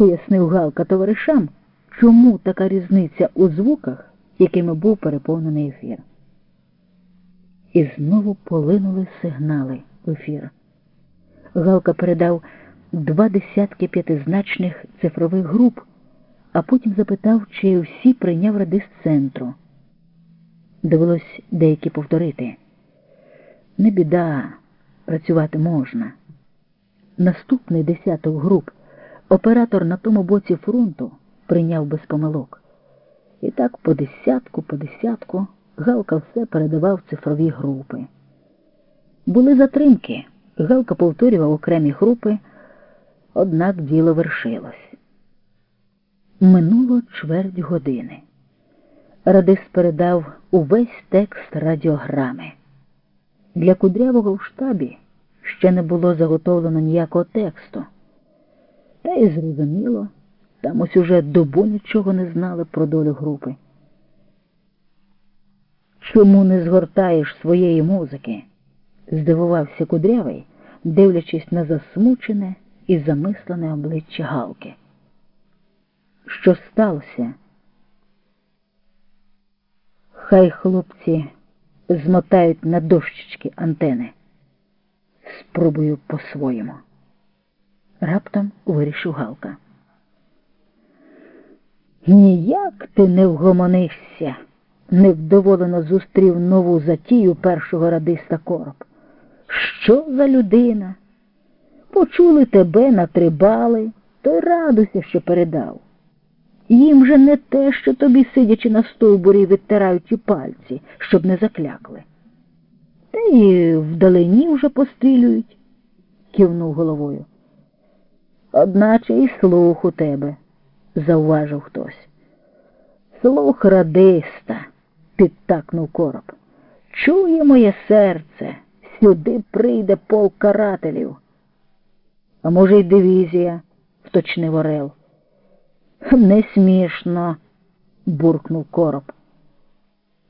пояснив Галка товаришам, чому така різниця у звуках, якими був переповнений ефір. І знову полинули сигнали в ефір. Галка передав два десятки п'ятизначних цифрових груп, а потім запитав, чи всі прийняв радист центру. Довелось деякі повторити. Не біда, працювати можна. Наступний десяток груп оператор на тому боці фронту прийняв без помилок. І так по десятку, по десятку Галка все передавав цифрові групи. Були затримки. Галка повторював окремі групи, однак діло вершилось. Минуло чверть години. Радист передав увесь текст радіограми. Для кудрявого в штабі ще не було заготовлено ніякого тексту. Та й зрозуміло, там ось уже добу нічого не знали про долю групи. Чому не згортаєш своєї музики? здивувався кудрявий, дивлячись на засмучене і замислене обличчя Галки. Що сталося? Хай хлопці змотають на дощечки антени. Спробую по-своєму. Раптом вирішив Галка. Ніяк ти не вгомонишся, невдоволено зустрів нову затію першого радиста короб. Що за людина? Почули тебе на три то й радуйся, що передав. Їм же не те, що тобі, сидячи на стовбурі, відтирають і пальці, щоб не заклякли. Та й вдалині вже пострілюють, кивнув головою. Одначе і слух у тебе, зауважив хтось. Слух радиста, підтакнув короб. Чує моє серце, сюди прийде полк карателів. А може, й дивізія, вточнив Орел. Не смішно, буркнув короб.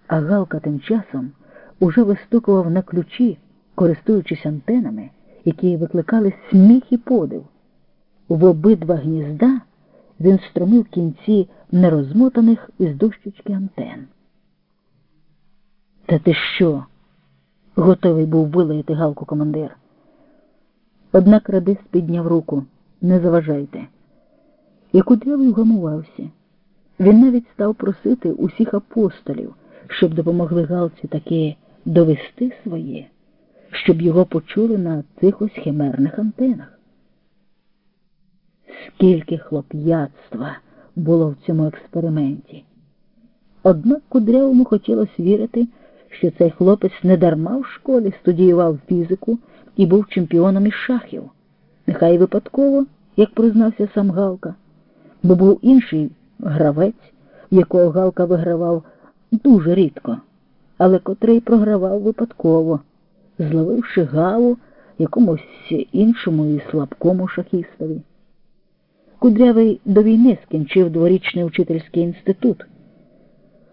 А Галка тим часом уже вистукував на ключі, користуючись антенами, які викликали сміх і подив. В обидва гнізда він струмив кінці нерозмотаних із дощечки антен. Та ти що? готовий був вилаяти Галку командир. Однак радист підняв руку не заважайте. І кудрявий вгамувався. Він навіть став просити усіх апостолів, щоб допомогли Галці таки довести своє, щоб його почули на цих ось химерних антенах. Скільки хлоп'ятства було в цьому експерименті. Однак кудрявому хотілося вірити, що цей хлопець недарма в школі студіював фізику і був чемпіоном із шахів. Нехай випадково, як признався сам Галка, бо був інший гравець, якого Галка вигравав дуже рідко, але котрий програвав випадково, зловивши гаву якомусь іншому і слабкому шахістові. Кудрявий до війни скінчив дворічний учительський інститут.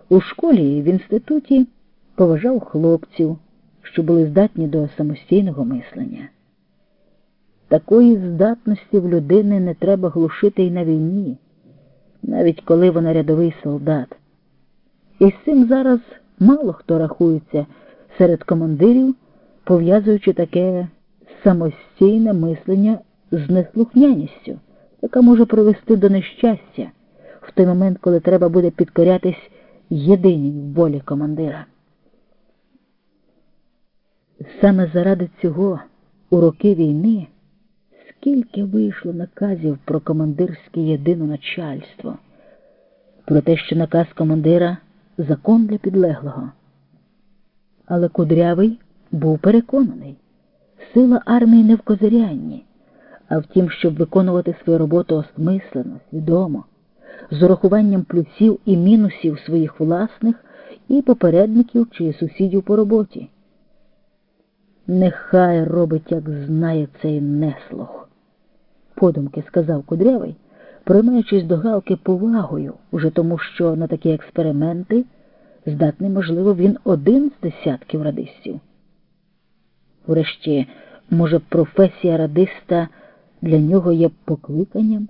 У школі і в інституті поважав хлопців, що були здатні до самостійного мислення. Такої здатності в людини не треба глушити й на війні, навіть коли вона рядовий солдат. І з цим зараз мало хто рахується серед командирів, пов'язуючи таке самостійне мислення з неслухняністю яка може привести до нещастя в той момент, коли треба буде підкорятись єдиній волі командира. Саме заради цього у роки війни скільки вийшло наказів про командирське єдиноначальство, про те, що наказ командира закон для підлеглого. Але Кудрявий був переконаний, сила армії не в козирянні а в тім, щоб виконувати свою роботу осмислено, свідомо, з урахуванням плюсів і мінусів своїх власних і попередників чи сусідів по роботі. Нехай робить, як знає цей неслух, подумки сказав Кудрявий, приймаючись до Галки повагою, уже тому, що на такі експерименти здатний, можливо, він один з десятків радистів. Врешті, може, професія радиста для нього є покликанням.